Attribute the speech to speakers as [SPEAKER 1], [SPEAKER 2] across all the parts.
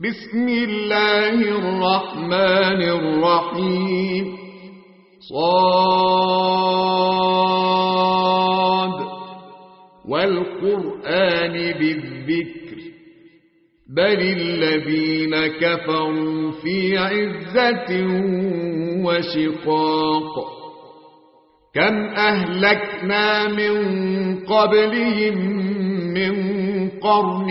[SPEAKER 1] بسم الله الرحمن الرحيم. صاد. والقرآن بالذكر. بل الذين كفروا في عزة وشقاق. كم أهلكنا من قبلهم من قرن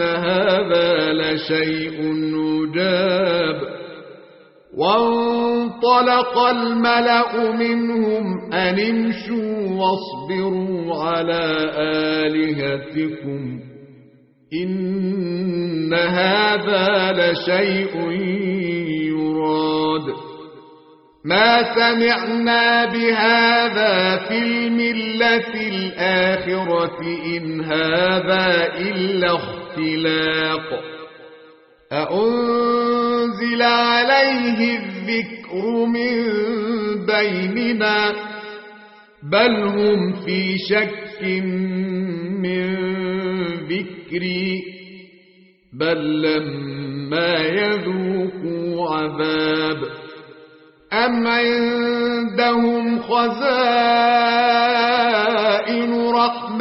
[SPEAKER 1] هذا لشيء عجاب وانطلق الملأ منهم أن امشوا واصبروا على آلهتكم إن هذا لشيء يراد ما سمعنا بهذا في الملة الآخرة إن هذا إلا اختلاق أأنزل عليه الذكر من بيننا؟ بل هم في شك من ذكري. بل لما يذوقوا عذاب أم عندهم خزائن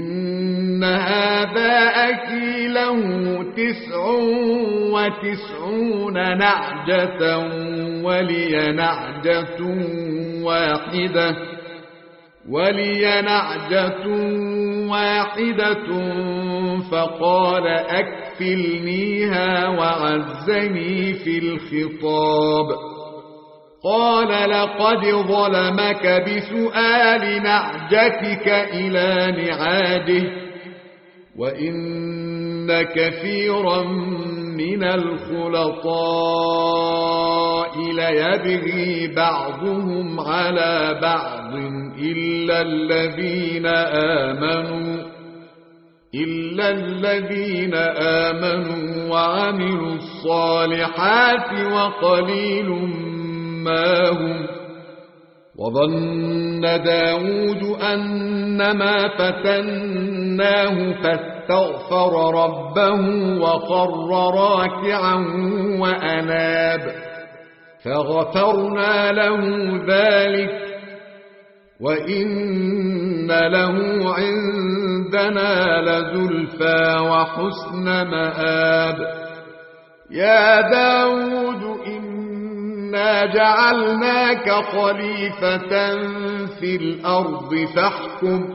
[SPEAKER 1] إن هذا أكي له تسع وتسعون نعجة ولي نعجة واحدة ولي نعجة واحدة فقال أكفلنيها وعزني في الخطاب قال لقد ظلمك بسؤال نعجتك إلى نعاده وإن كثيرا من الخلطاء ليبغي بعضهم على بعض إلا الذين آمنوا إلا الذين آمنوا وعملوا الصالحات وقليل هم وظن داود أنما فتناه فاستغفر ربه وقر راكعا وأناب فغفرنا له ذلك وإن له عندنا لزلفى وحسن مآب يا داود إنا جعلناك خليفة في الأرض فاحكم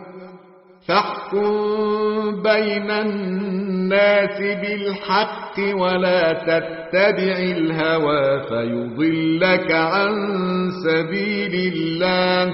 [SPEAKER 1] فاحكم بين الناس بالحق ولا تتبع الهوى فيضلك عن سبيل الله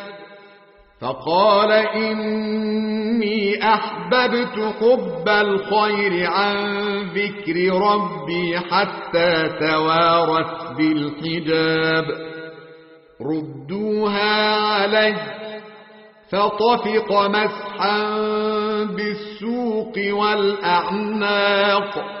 [SPEAKER 1] فقال إني أحببت حب الخير عن ذكر ربي حتى توارت بالحجاب. ردوها علي فطفق مسحا بالسوق والأعناق.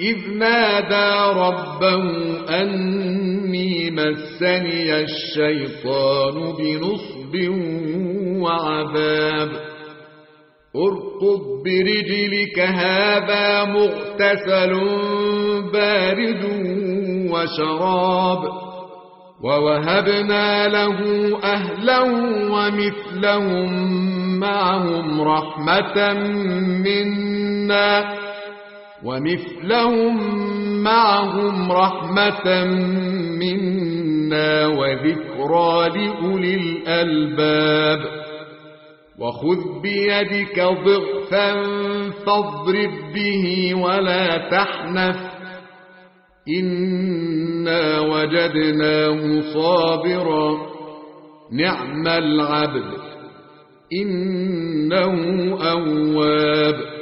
[SPEAKER 1] إذ نادى ربه أني مسني الشيطان بنصب وعذاب. ارقض برجلك هذا مغتسل بارد وشراب. ووهبنا له أهلا ومثلهم معهم رحمة منا. ومثلهم معهم رحمة منا وذكرى لأولي الألباب. وخذ بيدك ضغثا فاضرب به ولا تحنث. إنا وجدناه صابرا. نعم العبد إنه أواب.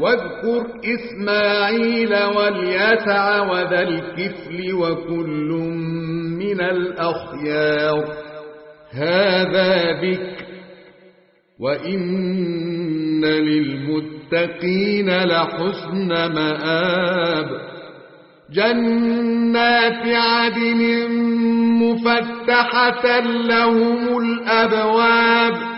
[SPEAKER 1] واذكر إسماعيل واليسع وذا الكفل وكل من الأخيار. هذا ذكر. وإن للمتقين لحسن مآب. جنات عدن مفتحة لهم الأبواب.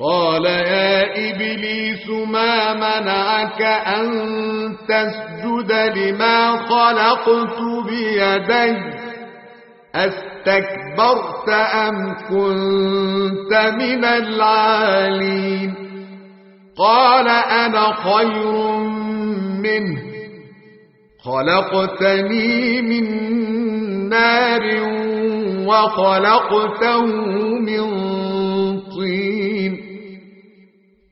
[SPEAKER 1] قال يا إبليس ما منعك أن تسجد لما خلقت بيدي؟ أستكبرت أم كنت من العالين؟ قال أنا خير منه. خلقتني من نار وخلقته من طين.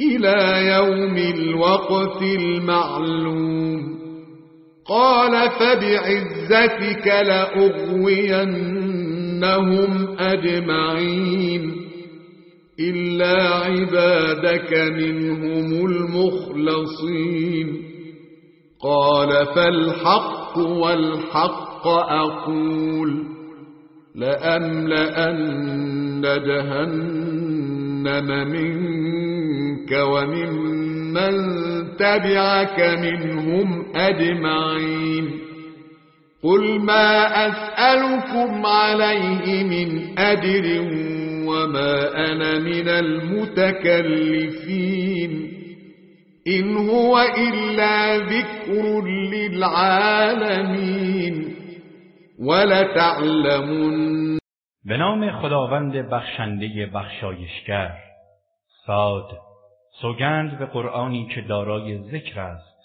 [SPEAKER 1] إلى يوم الوقت المعلوم. قال فبعزتك لأغوينهم أجمعين. إلا عبادك منهم المخلصين. قال فالحق والحق أقول. لأملأن جهنم منك وممن تبعك منهم أجمعين. قل ما أسألكم عليه من أجر وما أنا من المتكلفين. إن هو إلا ذكر للعالمين. ولتعلمن
[SPEAKER 2] به نام خداوند بخشنده بخشایشگر صاد سوگند به قرآنی که دارای ذکر است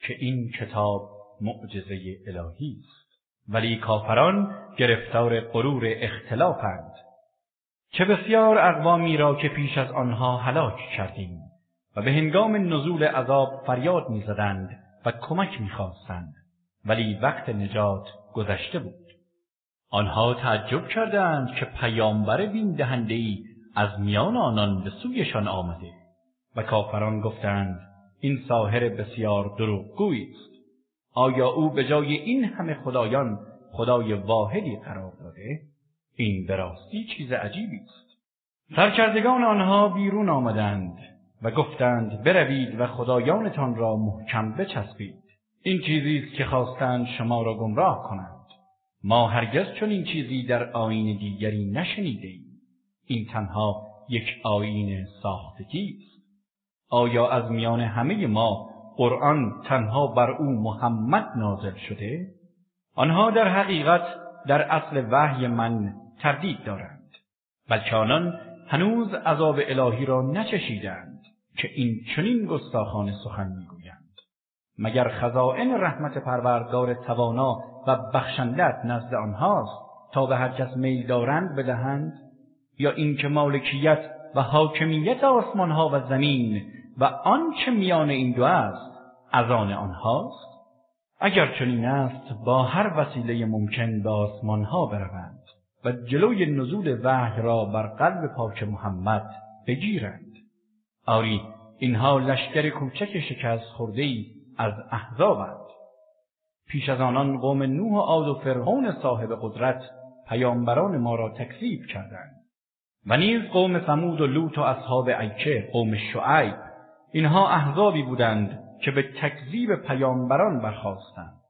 [SPEAKER 2] که این کتاب معجزه الهی است. ولی کافران گرفتار غرور اختلافند چه بسیار اقوامی را که پیش از آنها هلاک کردیم و به هنگام نزول عذاب فریاد می‌زدند و کمک می‌خواستند. ولی وقت نجات گذشته بود. آنها تعجب کردند که پیامبر بیم دهنده ای از میان آنان به سویشان آمده و کافران گفتند این ساحر بسیار دروغگویی است. آیا او به جای این همه خدایان خدای واحدی قرار داده؟ این به راستی چیز عجیبی است. سرکردگان آنها بیرون آمدند و گفتند بروید و خدایانتان را محکم بچسبید. این چیزی است که خواستند شما را گمراه کنند. ما هرگز چون این چیزی در آیین دیگری نشنیده ایم. این تنها یک آیین ساختگی است. آیا از میان همه ما قرآن تنها بر او محمد نازل شده؟ آنها در حقیقت در اصل وحی من تردید دارند. بلکه آنان هنوز عذاب الهی را نچشیدند که این چنین گستاخانه سخن می‌گویند مگر خزائن رحمت پروردگار توانا و بخشنده‌ات نزد آنهاست تا به هر کس میل دارند بدهند؟ یا اینکه مالکیت و حاکمیت آسمانها و زمین و آنچه میان این دو است از آن آنهاست؟ اگر چنین است با هر وسیله ممکن به آسمانها بروند و جلوی نزول وحی را بر قلب پاک محمد بگیرند. آری اینها لشکر کوچک شکست خورده ای از احزابند پیش از آنان قوم نوح و عاد و فرعون صاحب قدرت پیامبران ما را تکذیب کردند. و نیز قوم ثمود و لوط و اصحاب ایکه قوم شعیب اینها احزابی بودند که به تکذیب پیامبران برخاستند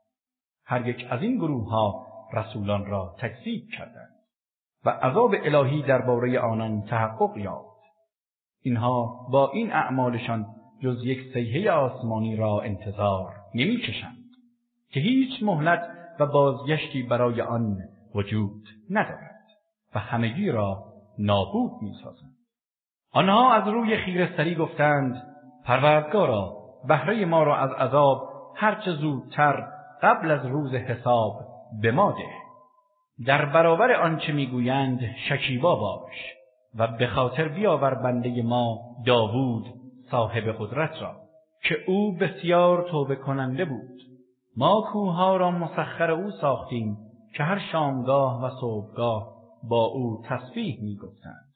[SPEAKER 2] هر یک از این گروه ها رسولان را تکذیب کردند و عذاب الهی درباره آنان تحقق یافت. اینها با این اعمالشان جز یک صیحه آسمانی را انتظار نمی‌کشند که هیچ مهلت و بازگشتی برای آن وجود ندارد و همگی را نابود می‌سازند. آنها از روی خیره‌سری گفتند پروردگارا بهره ما را از عذاب هرچه زودتر قبل از روز حساب به ما ده. در برابر آنچه می‌گویند شکیبا باش و به خاطر بیاور بنده ما داوود صاحب قدرت را که او بسیار توبه کننده بود. ما کوه‌ها را مسخر او ساختیم که هر شامگاه و صبحگاه با او تسبیح می‌گفتند.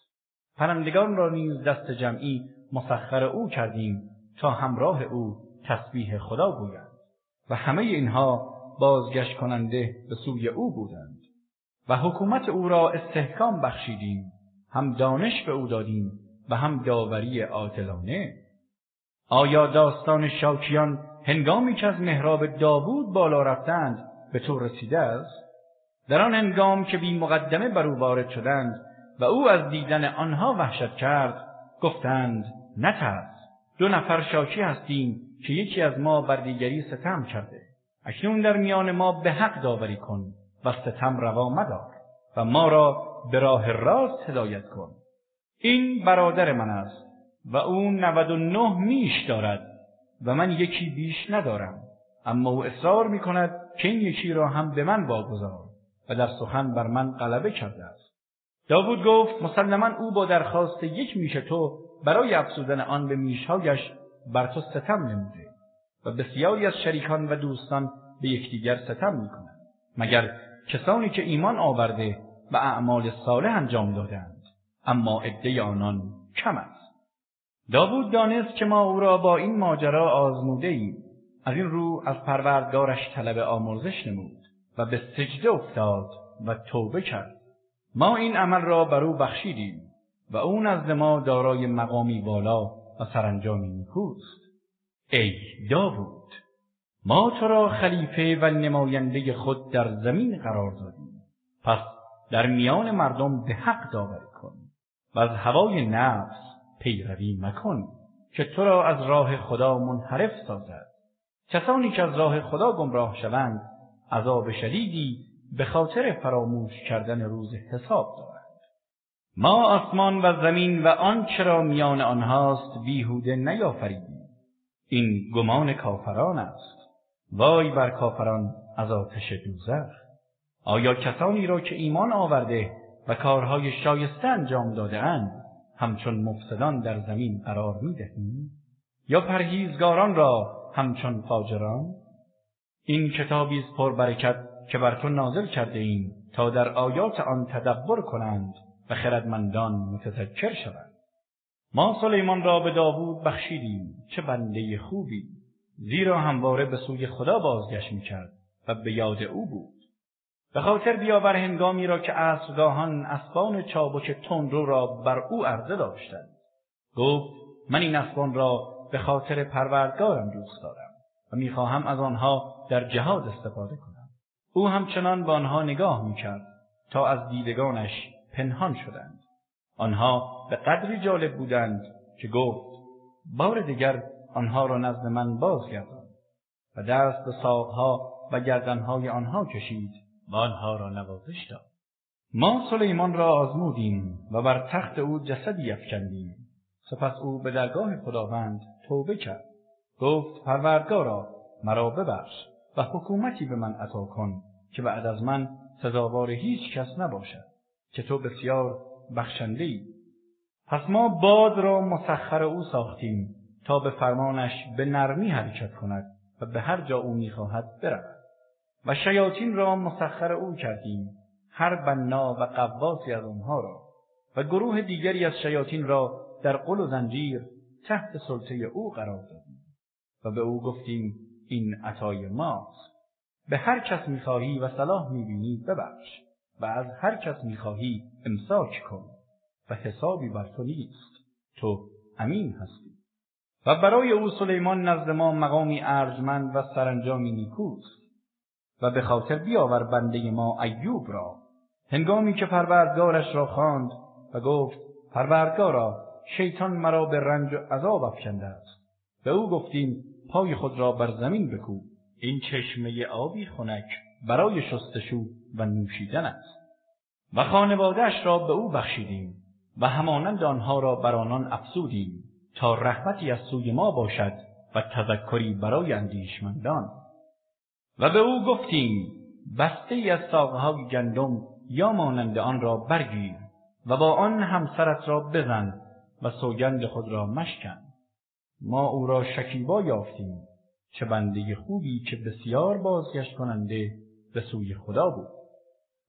[SPEAKER 2] پرندگان را نیز دسته جمعی مسخر او کردیم تا همراه او تسبیح خدا گویند و همه اینها بازگشت کننده به سوی او بودند. و حکومت او را استحکام بخشیدیم هم دانش به او دادیم و هم داوری عادلانه آیا داستان شاکیان هنگامی که از محراب داوود بالا رفتند به تو رسیده است؟ در آن هنگام که بی مقدمه بر او وارد شدند و او از دیدن آنها وحشت کرد گفتند نترس دو نفر شاکی هستیم که یکی از ما بر دیگری ستم کرده. اکنون در میان ما به حق داوری کن و ستم روا مدار و ما را به راه راست هدایت کن. این برادر من است. و او نود و نه میش دارد و من یکی بیش ندارم. اما او اصرار می کند که این یکی را هم به من واگذار و در سخن بر من غلبه کرده است. داوود گفت مسلما او با درخواست یک میش تو برای افزودن آن به میشهایش بر تو ستم نموده و بسیاری از شریکان و دوستان به یکدیگر ستم می‌کنند مگر کسانی که ایمان آورده و اعمال صالح انجام دادند اما عده آنان کم است. داوود دانست که ما او را با این ماجرا آزموده ایم از این رو از پروردگارش طلب آمرزش نمود و به سجده افتاد و توبه کرد. ما این عمل را بر او بخشیدیم و او نزد ما دارای مقامی بالا و سرانجامی نیکوست. ای داوود ما تو را خلیفه و نماینده خود در زمین قرار دادیم. پس در میان مردم به حق داوری کن و از هوای نفس پیروی مکن که تو را از راه خدا منحرف سازد. کسانی که از راه خدا گمراه شوند عذاب شدیدی به خاطر فراموش کردن روز حساب دارند. ما آسمان و زمین و آنچه را میان آنهاست بیهوده نیافریدیم. این گمان کافران است. وای بر کافران از آتش دوزخ. آیا کسانی را که ایمان آورده و کارهای شایسته انجام داده اند همچون مفسدان در زمین قرار می؟ یا پرهیزگاران را همچون فاجران؟ این کتابی است پربرکت که بر تو نازل کرده ایم تا در آیات آن تدبر کنند و خردمندان متذکر شوند ما سلیمان را به داوود بخشیدیم چه بنده خوبی زیرا همواره به سوی خدا بازگشت می‌کرد و به یاد او بود به خاطر بیاور هنگامی را که عصرگاهان اسبان چابک تندرو را بر او عرضه داشتند. گفت من این اسبان را به خاطر پروردگارم دوست دارم و می‌خواهم از آنها در جهاد استفاده کنم. او همچنان به آنها نگاه می‌کرد تا از دیدگانش پنهان شدند. آنها به قدری جالب بودند که گفت بار دیگر آنها را نزد من بازگردان و دست به ساقها و گردنهای آنها کشید. و آنها را نوازش داد. ما سلیمان را آزمودیم و بر تخت او جسدی افکندیم. سپس او به درگاه خداوند توبه کرد. گفت پروردگارا مرا ببخش و حکومتی به من عطا کن که بعد از من سزاوار هیچ کس نباشد که تو بسیار بخشنده ای. پس ما باد را مسخر او ساختیم تا به فرمانش به نرمی حرکت کند و به هر جا او می‌خواهد برود. و شیاطین را مسخر او کردیم هر بنا و غواصی از آنها را. و گروه دیگری از شیاطین را در غل و زنجیر تحت سلطه او قرار دادیم. و به او گفتیم این عطای ماست. به هر کس می‌خواهی و صلاح می‌بینی ببخش. و از هر کس می‌خواهی امساک کن. و حسابی بر تو نیست. تو امین هستی. و برای او سلیمان نزد ما مقامی ارجمند و سرانجامی نیکوست. و به خاطر بیاور بنده ما ایوب را. هنگامی که پروردگارش را خواند و گفت پروردگارا شیطان مرا به رنج و عذاب افکنده است. به او گفتیم پای خود را بر زمین بکوب این چشمه آبی خنک برای شستشو و نوشیدن است. و خانواده‌اش را به او بخشیدیم و همانند آنها را بر آنان افزودیم تا رحمتی از سوی ما باشد و تذکری برای اندیشمندان. و به او گفتیم بسته ای از ساقهای گندم یا مانند آن را برگیر و با آن همسرت را بزن و سوگند خود را مشکن. ما او را شکیبا یافتیم چه بنده خوبی که بسیار بازگشت کننده به سوی خدا بود.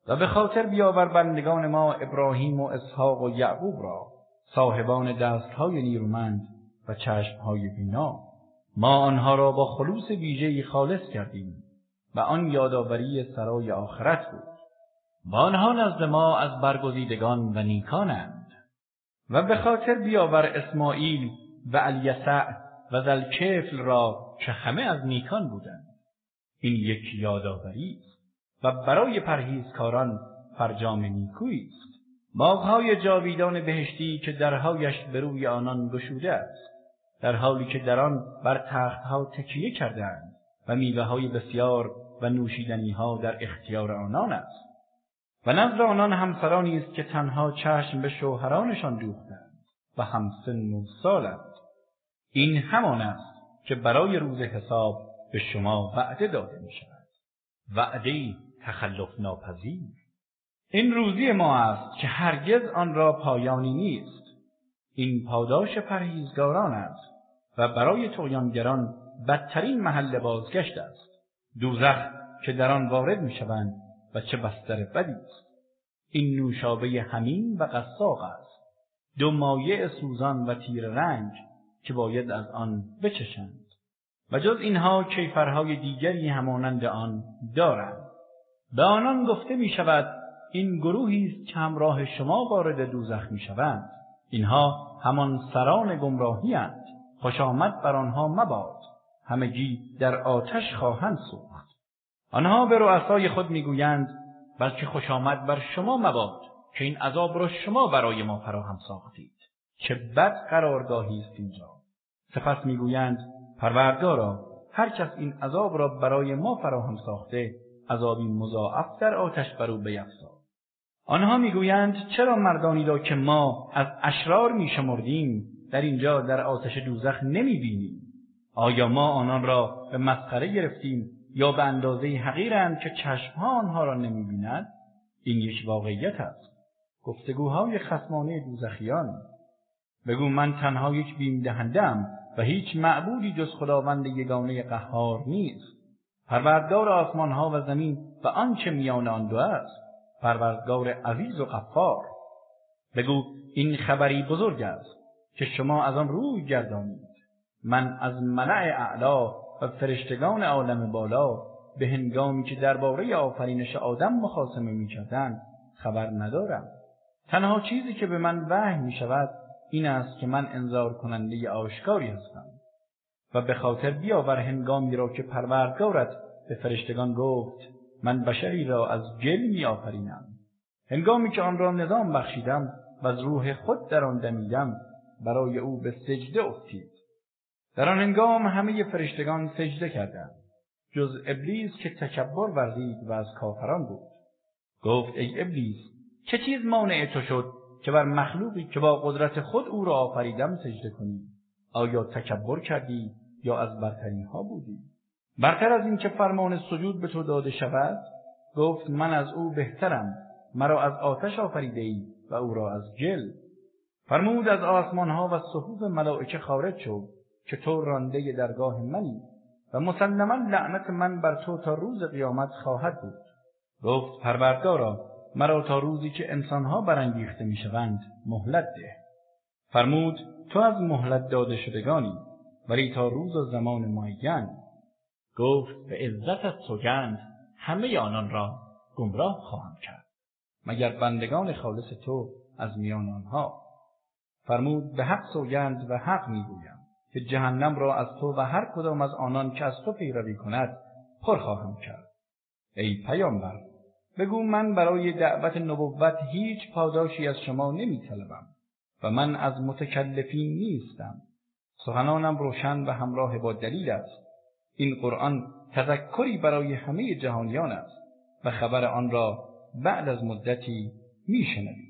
[SPEAKER 2] و به خاطر بیاور بندگان ما ابراهیم و اسحاق و یعقوب را صاحبان دستهای نیرومند و چشمهای بینا ما آنها را با خلوص ویژه‌ای خالص کردیم. و آن یادآوری سرای آخرت بود. و آنها نزد ما از برگزیدگان و نیکانند. و به خاطر بیاور اسماعیل و الیسع و ذوالکفل را که همه از نیکان بودند. این یک یادآوری است و برای پرهیزکاران فرجام نیکویی است. باغهای جاویدان بهشتی که درهایش به روی آنان گشوده است در حالی که در آن بر تختها تکیه کرده‌اند و میوه های بسیار و نوشیدنی ها در اختیار آنان است. و نزد آنان همسرانی است که تنها چشم به شوهرانشان دوخته‌اند و همسن و سالند این همان است که برای روز حساب به شما وعده داده می شود وعده تخلف ناپذیر این روزی ما است که هرگز آن را پایانی نیست. این پاداش پرهیزگاران است و برای طغیانگران بدترین محل بازگشت است. دوزخ که در آن وارد می‌شوند و چه بستر بدی است. این نوشابه حمیم و غساق است. دو مایع سوزان و تیره رنگ که باید از آن بچشند. و جز اینها کیفرهای دیگری همانند آن دارند. به آنان گفته می شود این گروهی است که همراه شما وارد دوزخ می شوند اینها همان سران گمراهی اند. خوش آمد بر آنها مباد. همگی در آتش خواهند سوخت. آنها به رؤسای خود می‌گویند بلکه خوش آمد بر شما مباد که این عذاب را شما برای ما فراهم ساختید. چه بد قرارگاهی است اینجا. سپس می‌گویند پروردگارا هر کس این عذاب را برای ما فراهم ساخته عذابی مضاعف در آتش بر او بیفزا. آنها می‌گویند چرا مردانی را که ما از اشرار میشمردیم در اینجا در آتش دوزخ نمی‌بینیم؟ آیا ما آنان را به مسخره گرفتیم یا به اندازه حقیرند که چشمها آنها را نمی‌بیند؟ این یک واقعیت است. گفتگوهای خسمانه دوزخیان. بگو من تنها یک بیم دهنده‌ام و هیچ معبودی جز خداوند یگانه قهار نیست. پروردگار آسمانها و زمین و آنچه میان آن دو است. پروردگار عزیز و غفار. بگو این خبری بزرگ است که شما از آن روی گردانید. من از ملأ اعلی و فرشتگان عالم بالا به هنگامی که درباره آفرینش آدم مخاسمه می‌کردند خبر ندارم. تنها چیزی که به من وحی می شود این است که من انذار کننده آشکاری هستم و به خاطر بیاور هنگامی را که پروردگارت به فرشتگان گفت من بشری را از گل می آفرینم هنگامی که آن را نظام بخشیدم و از روح خود در آن دمیدم برای او به سجده افتید در آن هنگام همه فرشتگان سجده کردند جز ابلیس که تکبر ورزید و از کافران بود. گفت ای ابلیس چه چیز مانع تو شد که بر مخلوقی که با قدرت خود او را آفریدم سجده کنی؟ آیا تکبر کردی یا از برترین ها بودی؟ برتر از این که فرمان سجود به تو داده شود گفت من از او بهترم مرا از آتش آفریده ای و او را از گل فرمود از آسمان ها و صفوف ملائکه خارج شد که تو رانده درگاه منی و مسلما لعنت من بر تو تا روز قیامت خواهد بود. گفت پروردگارا مرا تا روزی که انسانها برانگیخته می‌شوند مهلت ده. فرمود تو از مهلت داده شدگانی ولی تا روز و زمان معین گفت به عزت سوگند همه آنان را گمراه خواهم کرد مگر بندگان خالص تو از میان آنها. فرمود به حق سوگند و حق می‌گویم. که جهنم را از تو و هر کدام از آنان که از تو پیروی کند پر خواهم کرد. ای پیامبر بگو من برای دعوت نبوت هیچ پاداشی از شما نمی طلبم و من از متکلفین نیستم. سخنانم روشن و همراه با دلیل است. این قرآن تذکری برای همه جهانیان است و خبر آن را بعد از مدتی میشنوید